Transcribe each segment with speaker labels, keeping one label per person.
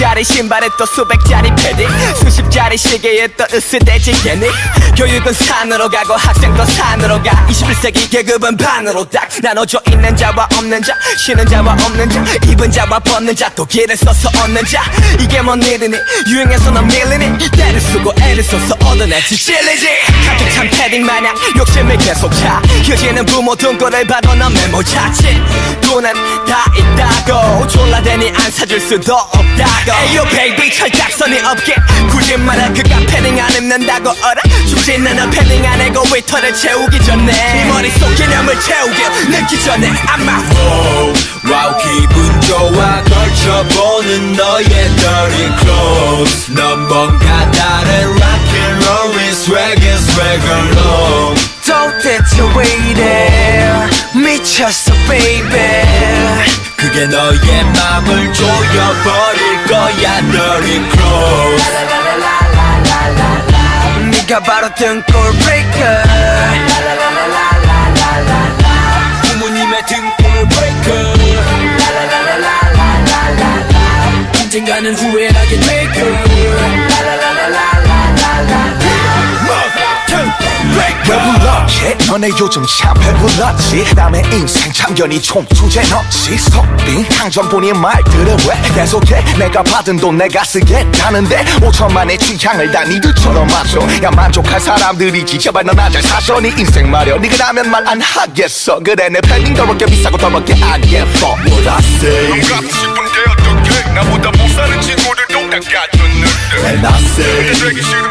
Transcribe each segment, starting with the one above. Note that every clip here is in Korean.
Speaker 1: 수십짜리 신발에 또 수백짜리 패딩 수십짜리 시계에 또 으스대지 개니 교육은 산으로 가고 학생도 산으로 가. 21세기 계급은 반으로 딱 나눠져 있는 자와 없는 자 쉬는 자와 없는 자 입은 자와 벗는 자또 길을 써서 얻는 자. 이게 뭔 일이니? 유행해서 넌 밀리니? 때를 쓰고 애를 써서 얻어내지 찔리지. 가득 찬 패딩 마냥 욕심을 계속 차. 휴지는 부모 등골을 봐도 넌 메모 자칫 돈은 다 있다고. 졸라대니 안 사줄 수도 없다고. 에이요 베이비 철딱선이 없게 굳이 말해 그가 패딩 안 입는다고. 어라 죽진 않아 패딩 안 해고 위터를 채우기 전에 이 머릿속 개념을 채우게 늦기 전에 아마.
Speaker 2: 와우 와우 기분 좋아 걸쳐보는 너의 dirty clothes. 넌 뭔가 다른 rock and roll swag is swag alone.
Speaker 1: 도대체 왜 이래 미쳤어 baby.
Speaker 2: 그게 너의 맘을 조여버릴 거야 dirty clothes
Speaker 1: 네가 바로 등골 breaker
Speaker 2: 부모님의 등골 breaker 언젠가는 후회하게 될거
Speaker 3: 불렀지? 너네 요즘 참 배불렀지. 남의 인생 참견이 총 주제 넣지. 속빈 항전뿐인 말들은 왜 계속해? 내가 받은 돈 내가 쓰겠다는데 5천만의 취향을 다 니들처럼 맞춰. 야 만족할 사람들이지. 제발 너나 잘 사셔 네 인생 말여 니가 나면 말 안 하겠어. 그래 내 팬딩 더럽게 비싸고 더럽게 안 예뻐 What I say.
Speaker 4: 갖고 싶은데 어떡해 나보다 못 사는 친구들도 다 갖췄는데.
Speaker 3: And I say.
Speaker 4: 되기 싫음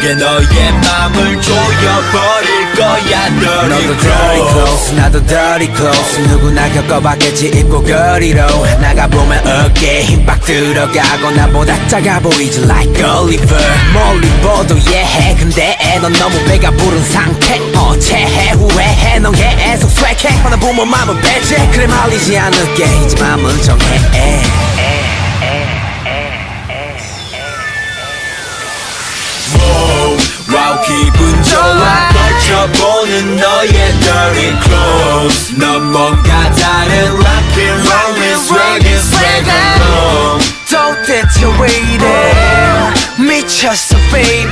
Speaker 2: 그게 너의 맘을 조여버릴 거야
Speaker 5: 너도 dirty
Speaker 2: clothes
Speaker 5: 나도 dirty clothes 누구나 겪어봤겠지 입고 거리로. 나가보면 어깨에 힘빡 들어가고 나보다 작아 보이지 like Oliver. 멀리 보도 예해. 근데 넌 너무 배가 부른 상태. 어체해 후회해. 넌 계속 swag해 하나 부모 맘은 배제. 그래 말리지 않을게. 이제 맘은 정해
Speaker 2: 와우 기분 좋아 걸쳐보는 너의 dirty clothes 넌 뭔가 다른 rock and roll is swag alone
Speaker 1: 도대체 왜 이래 미쳤어 baby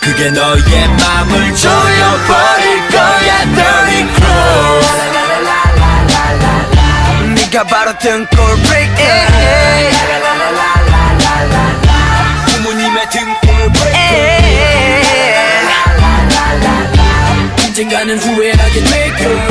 Speaker 2: 그게 너의 맘을 조여버릴 거야 dirty clothes
Speaker 1: 네가 바로 등골 breaker
Speaker 2: 부모님의 등골 언젠가는 후회하게 될 거야